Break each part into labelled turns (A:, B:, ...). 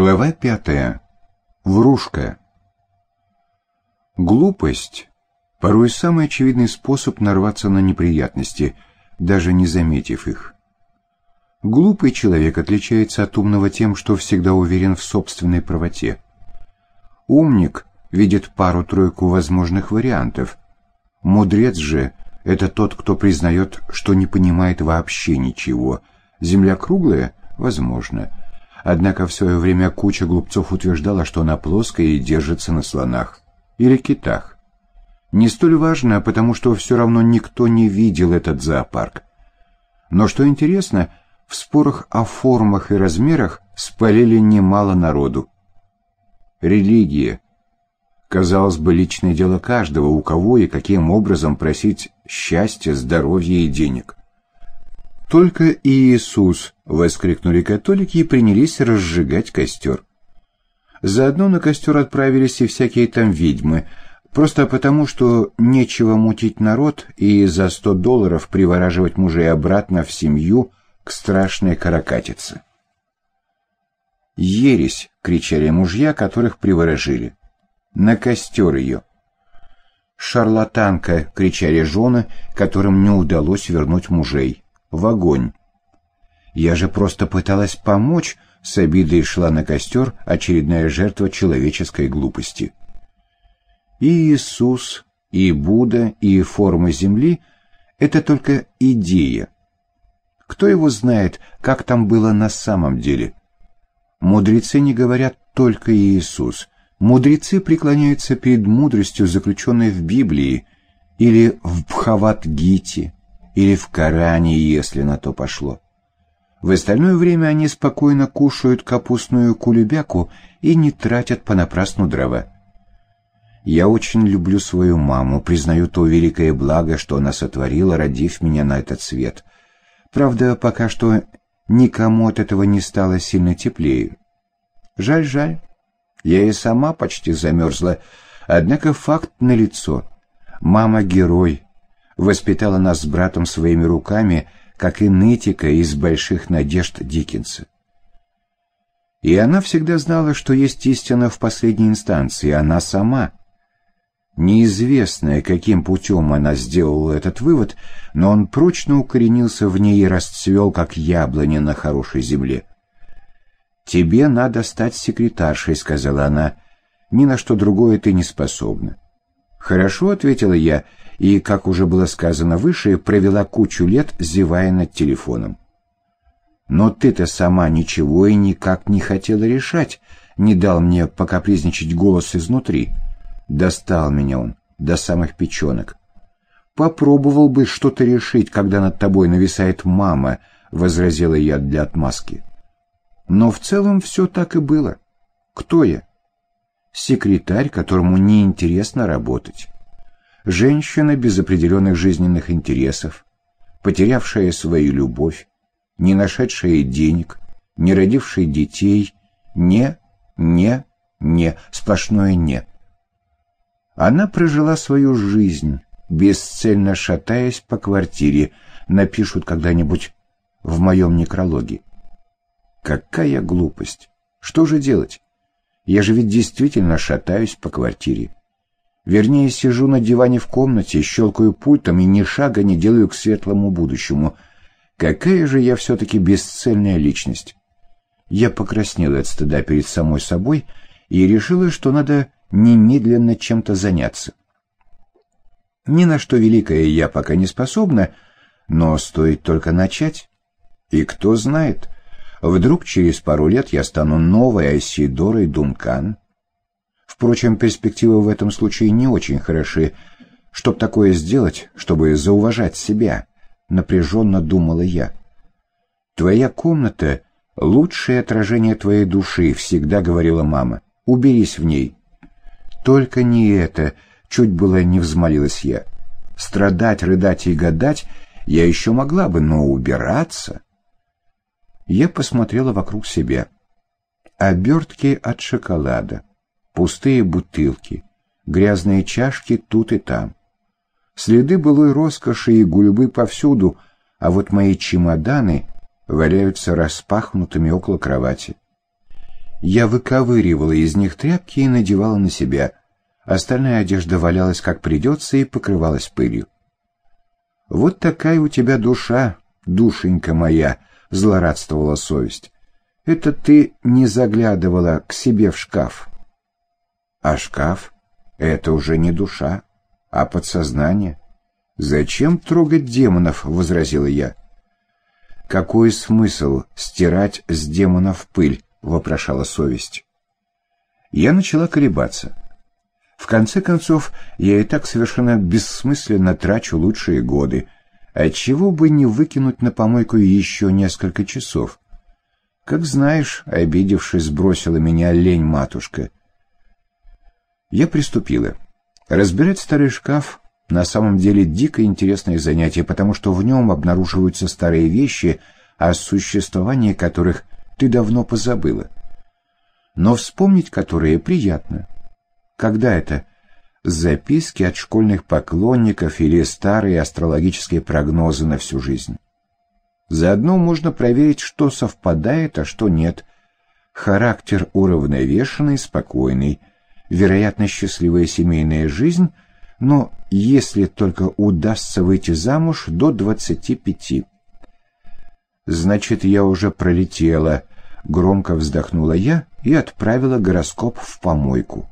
A: Глава пятая. Врушка. Глупость — порой самый очевидный способ нарваться на неприятности, даже не заметив их. Глупый человек отличается от умного тем, что всегда уверен в собственной правоте. Умник видит пару-тройку возможных вариантов. Мудрец же — это тот, кто признает, что не понимает вообще ничего. Земля круглая — возможно — Однако в свое время куча глупцов утверждала, что она плоская и держится на слонах или китах. Не столь важно, потому что все равно никто не видел этот зоопарк. Но что интересно, в спорах о формах и размерах спалили немало народу. Религия. Казалось бы, личное дело каждого, у кого и каким образом просить счастья, здоровья и денег. «Только Иисус!» — воскликнули католики и принялись разжигать костер. Заодно на костер отправились и всякие там ведьмы, просто потому, что нечего мутить народ и за сто долларов привораживать мужей обратно в семью к страшной каракатице. «Ересь!» — кричали мужья, которых приворожили. «На костер ее!» «Шарлатанка!» — кричали жены, которым не удалось вернуть мужей в огонь. Я же просто пыталась помочь, с обидой шла на костер очередная жертва человеческой глупости. И Иисус, и Будда, и форма Земли — это только идея. Кто его знает, как там было на самом деле? Мудрецы не говорят только Иисус. Мудрецы преклоняются перед мудростью, заключенной в Библии или в Бхават-гите или в Коране, если на то пошло. В остальное время они спокойно кушают капустную кулебяку и не тратят понапрасну дрова. Я очень люблю свою маму, признаю то великое благо, что она сотворила, родив меня на этот свет. Правда, пока что никому от этого не стало сильно теплее. Жаль-жаль. Я и сама почти замерзла, однако факт налицо. Мама — герой, воспитала нас с братом своими руками, как и нытика из «Больших надежд» Диккенса. И она всегда знала, что есть истина в последней инстанции, она сама. Неизвестно, каким путем она сделала этот вывод, но он прочно укоренился в ней и расцвел, как яблоня на хорошей земле. «Тебе надо стать секретаршей», — сказала она, — «ни на что другое ты не способна». «Хорошо», — ответила я, и, как уже было сказано выше, провела кучу лет, зевая над телефоном. «Но ты-то сама ничего и никак не хотела решать», — не дал мне покапризничать голос изнутри. Достал меня он до самых печенок. «Попробовал бы что-то решить, когда над тобой нависает мама», — возразила я для отмазки. Но в целом все так и было. Кто я? Секретарь, которому неинтересно работать, женщина без определенных жизненных интересов, потерявшая свою любовь, не нашедшая денег, не родившая детей, не, не, не, сплошное «не». Она прожила свою жизнь, бесцельно шатаясь по квартире, напишут когда-нибудь в моем некрологе. Какая глупость! Что же делать? Я же ведь действительно шатаюсь по квартире. Вернее, сижу на диване в комнате, щелкаю пультом и ни шага не делаю к светлому будущему. Какая же я все-таки бесцельная личность. Я покраснела от стыда перед самой собой и решила, что надо немедленно чем-то заняться. Ни на что великое я пока не способна, но стоит только начать. И кто знает, Вдруг через пару лет я стану новой Айсидорой Дункан. Впрочем, перспективы в этом случае не очень хороши. Чтоб такое сделать, чтобы зауважать себя, напряженно думала я. Твоя комната — лучшее отражение твоей души, всегда говорила мама. Уберись в ней. Только не это, чуть было не взмолилась я. Страдать, рыдать и гадать я еще могла бы, но убираться... Я посмотрела вокруг себя. Обертки от шоколада, пустые бутылки, грязные чашки тут и там. Следы былой роскоши и гульбы повсюду, а вот мои чемоданы валяются распахнутыми около кровати. Я выковыривала из них тряпки и надевала на себя. Остальная одежда валялась как придется и покрывалась пылью. «Вот такая у тебя душа, душенька моя!» — злорадствовала совесть. «Это ты не заглядывала к себе в шкаф». «А шкаф — это уже не душа, а подсознание». «Зачем трогать демонов?» — возразила я. «Какой смысл стирать с демонов пыль?» — вопрошала совесть. Я начала колебаться. В конце концов, я и так совершенно бессмысленно трачу лучшие годы. Отчего бы не выкинуть на помойку еще несколько часов? Как знаешь, обидевшись, бросила меня лень-матушка. Я приступила. Разбирать старый шкаф на самом деле дико интересное занятие, потому что в нем обнаруживаются старые вещи, о существовании которых ты давно позабыла. Но вспомнить которые приятно. Когда это? Записки от школьных поклонников или старые астрологические прогнозы на всю жизнь. Заодно можно проверить, что совпадает, а что нет. Характер уравновешенный, спокойный, вероятно, счастливая семейная жизнь — но если только удастся выйти замуж до двадцати пяти. «Значит, я уже пролетела», — громко вздохнула я и отправила гороскоп в помойку.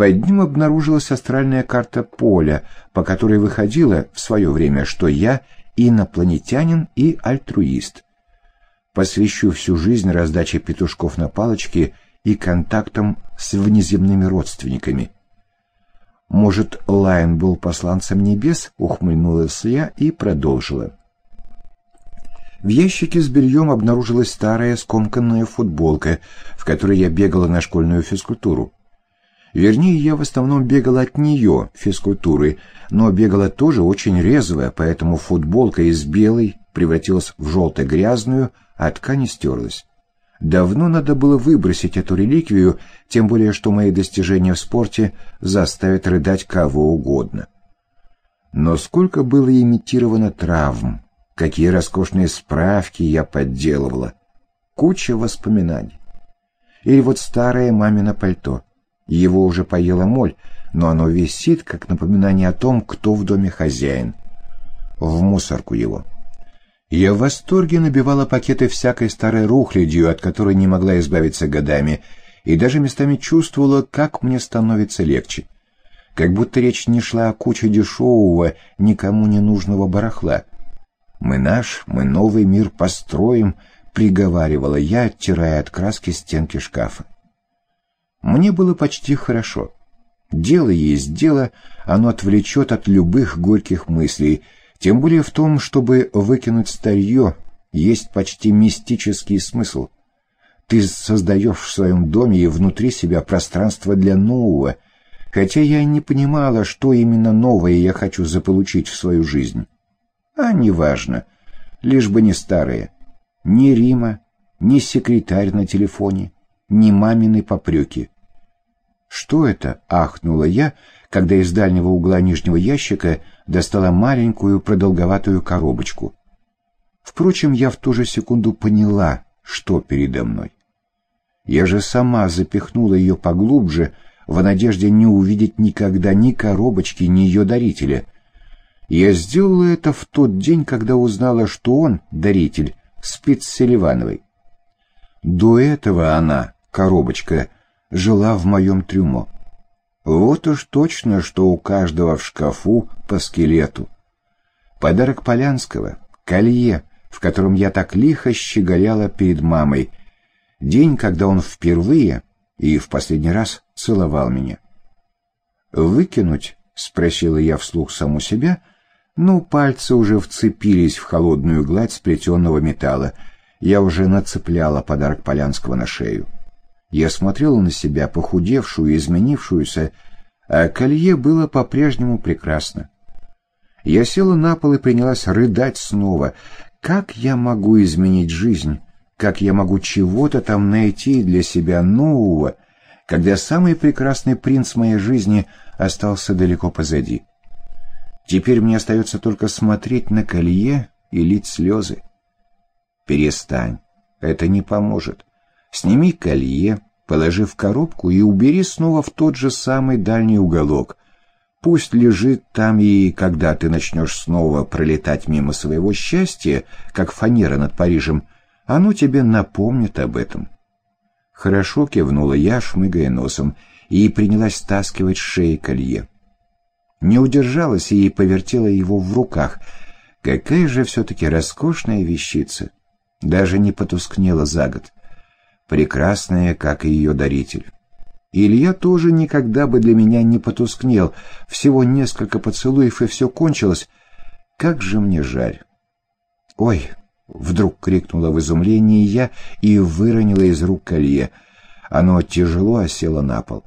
A: Под ним обнаружилась астральная карта поля, по которой выходило в свое время, что я инопланетянин и альтруист. Посвящу всю жизнь раздаче петушков на палочке и контактам с внеземными родственниками. «Может, Лайн был посланцем небес?» — ухмыльнулась я и продолжила. В ящике с бельем обнаружилась старая скомканная футболка, в которой я бегала на школьную физкультуру. Вернее, я в основном бегала от нее, физкультуры, но бегала тоже очень резвая, поэтому футболка из белой превратилась в желто-грязную, а ткань стерлась. Давно надо было выбросить эту реликвию, тем более что мои достижения в спорте заставят рыдать кого угодно. Но сколько было имитировано травм, какие роскошные справки я подделывала. Куча воспоминаний. Или вот старое мамино пальто. Его уже поела моль, но оно висит, как напоминание о том, кто в доме хозяин. В мусорку его. Я в восторге набивала пакеты всякой старой рухлядью, от которой не могла избавиться годами, и даже местами чувствовала, как мне становится легче. Как будто речь не шла о куче дешевого, никому не нужного барахла. «Мы наш, мы новый мир построим», — приговаривала я, оттирая от краски стенки шкафа. Мне было почти хорошо. Дело есть дело, оно отвлечет от любых горьких мыслей — тем более в том, чтобы выкинуть старье, есть почти мистический смысл. Ты создаешь в своем доме и внутри себя пространство для нового, хотя я не понимала, что именно новое я хочу заполучить в свою жизнь. А неважно, лишь бы не старое. Ни Рима, ни секретарь на телефоне, ни мамины попреки. «Что это?» — ахнула я, когда из дальнего угла нижнего ящика достала маленькую продолговатую коробочку. Впрочем, я в ту же секунду поняла, что передо мной. Я же сама запихнула ее поглубже, в надежде не увидеть никогда ни коробочки, ни ее дарителя. Я сделала это в тот день, когда узнала, что он, даритель, спит с Селивановой. До этого она, коробочка, жила в моем трюмо. Вот уж точно, что у каждого в шкафу по скелету. Подарок Полянского — колье, в котором я так лихо щеголяла перед мамой. День, когда он впервые и в последний раз целовал меня. «Выкинуть?» — спросила я вслух саму себя, но пальцы уже вцепились в холодную гладь сплетенного металла. Я уже нацепляла подарок Полянского на шею. Я смотрела на себя, похудевшую и изменившуюся, а колье было по-прежнему прекрасно. Я села на пол и принялась рыдать снова. Как я могу изменить жизнь? Как я могу чего-то там найти для себя нового, когда самый прекрасный принц моей жизни остался далеко позади? Теперь мне остается только смотреть на колье и лить слезы. Перестань, это не поможет. Сними колье, положи в коробку и убери снова в тот же самый дальний уголок. Пусть лежит там, и когда ты начнешь снова пролетать мимо своего счастья, как фанера над Парижем, оно тебе напомнит об этом. Хорошо кивнула я, шмыгая носом, и принялась стаскивать с шеи колье. Не удержалась и повертела его в руках. Какая же все-таки роскошная вещица! Даже не потускнела за год. Прекрасная, как и ее даритель. Илья тоже никогда бы для меня не потускнел. Всего несколько поцелуев, и все кончилось. Как же мне жаль. «Ой!» — вдруг крикнула в изумлении я и выронила из рук колье. Оно тяжело осело на пол.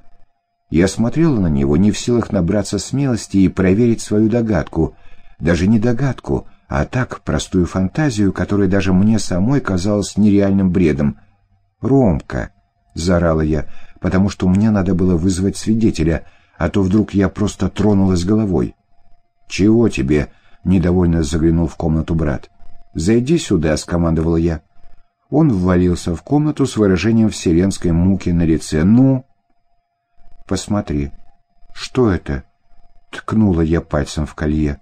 A: Я смотрела на него, не в силах набраться смелости и проверить свою догадку. Даже не догадку, а так простую фантазию, которая даже мне самой казалась нереальным бредом. «Ромка!» — заорала я — потому что мне надо было вызвать свидетеля, а то вдруг я просто тронулась головой. «Чего тебе?» — недовольно заглянул в комнату брат. «Зайди сюда», — скомандовал я. Он ввалился в комнату с выражением вселенской муки на лице. «Ну?» «Посмотри». «Что это?» — ткнула я пальцем в колье.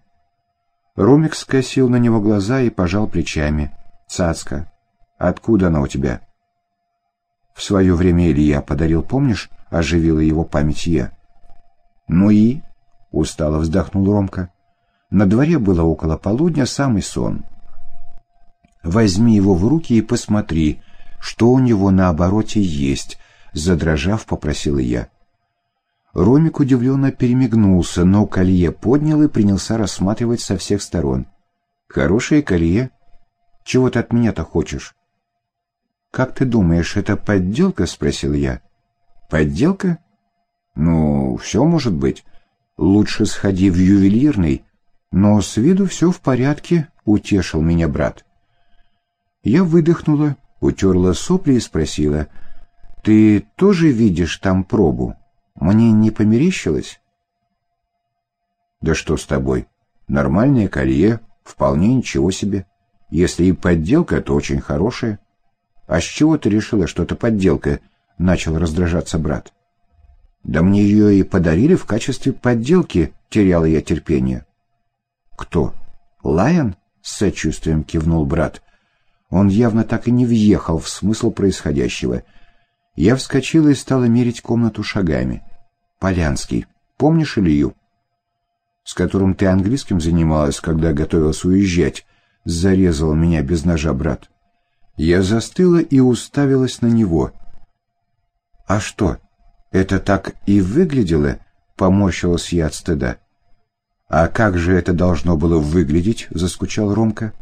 A: Ромик скосил на него глаза и пожал плечами. «Цацка, откуда она у тебя?» Свое время Илья подарил, помнишь, оживила его память я. «Ну и?» — устало вздохнул Ромка. На дворе было около полудня самый сон. «Возьми его в руки и посмотри, что у него на обороте есть», — задрожав, попросила я. Ромик удивленно перемигнулся, но колье поднял и принялся рассматривать со всех сторон. «Хорошее колье. Чего ты от меня-то хочешь?» «Как ты думаешь, это подделка?» — спросил я. «Подделка? Ну, все может быть. Лучше сходи в ювелирный. Но с виду все в порядке», — утешил меня брат. Я выдохнула, утерла сопли и спросила. «Ты тоже видишь там пробу? Мне не померещилось?» «Да что с тобой? Нормальное колье, вполне ничего себе. Если и подделка, то очень хорошая». «А с чего ты решила, что это подделка?» — начал раздражаться брат. «Да мне ее и подарили в качестве подделки», — теряла я терпение. «Кто? Лайон?» — с сочувствием кивнул брат. Он явно так и не въехал в смысл происходящего. Я вскочила и стала мерить комнату шагами. «Полянский. Помнишь Илью?» «С которым ты английским занималась, когда готовилась уезжать?» — зарезал меня без ножа брат. Я застыла и уставилась на него. «А что, это так и выглядело?» — поморщилась я от стыда. «А как же это должно было выглядеть?» — заскучал Ромка.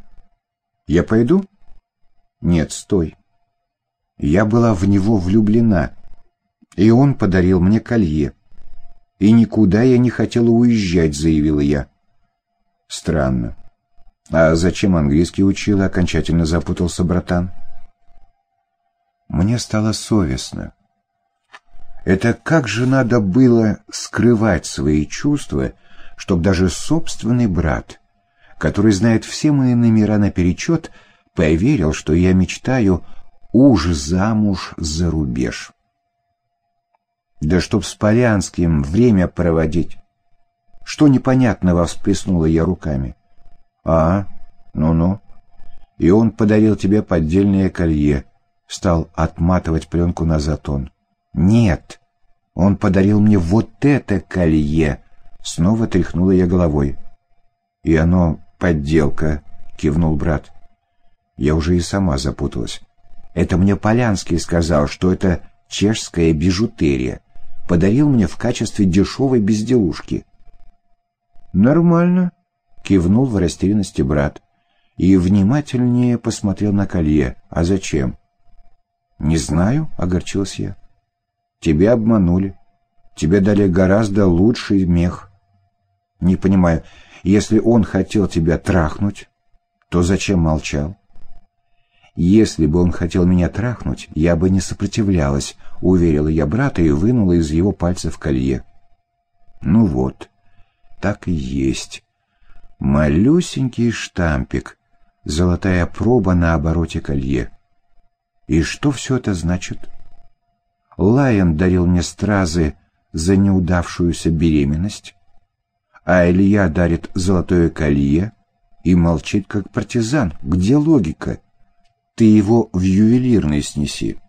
A: «Я пойду?» «Нет, стой. Я была в него влюблена, и он подарил мне колье. И никуда я не хотела уезжать», — заявила я. «Странно. «А зачем английский учила?» — окончательно запутался братан. Мне стало совестно. Это как же надо было скрывать свои чувства, чтобы даже собственный брат, который знает все мои номера наперечет, поверил, что я мечтаю уж замуж за рубеж. Да чтоб с Полянским время проводить. Что непонятного всплеснула я руками. «А, ну-ну. И он подарил тебе поддельное колье», — стал отматывать пленку назад он. «Нет, он подарил мне вот это колье», — снова тряхнула я головой. «И оно подделка», — кивнул брат. Я уже и сама запуталась. Это мне Полянский сказал, что это чешская бижутерия. Подарил мне в качестве дешевой безделушки. «Нормально», Кивнул в растерянности брат и внимательнее посмотрел на колье. «А зачем?» «Не знаю», — огорчился я. «Тебя обманули. Тебе дали гораздо лучший мех. Не понимаю, если он хотел тебя трахнуть, то зачем молчал?» «Если бы он хотел меня трахнуть, я бы не сопротивлялась», — уверила я брата и вынула из его пальцев колье. «Ну вот, так и есть». Малюсенький штампик, золотая проба на обороте колье. И что все это значит? Лайон дарил мне стразы за неудавшуюся беременность, а Илья дарит золотое колье и молчит как партизан. Где логика? Ты его в ювелирный снеси.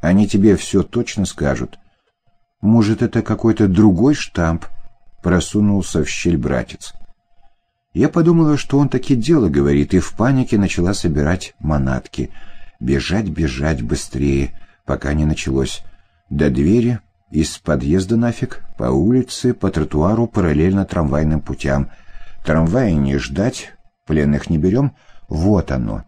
A: Они тебе все точно скажут. Может, это какой-то другой штамп? Просунулся в щель братец. Я подумала, что он таки дело говорит, и в панике начала собирать манатки. Бежать, бежать быстрее, пока не началось. До двери, из подъезда нафиг, по улице, по тротуару, параллельно трамвайным путям. Трамвая не ждать, пленных не берем. Вот оно,